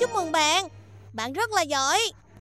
Chúc mừng bạn. Bạn rất là giỏi.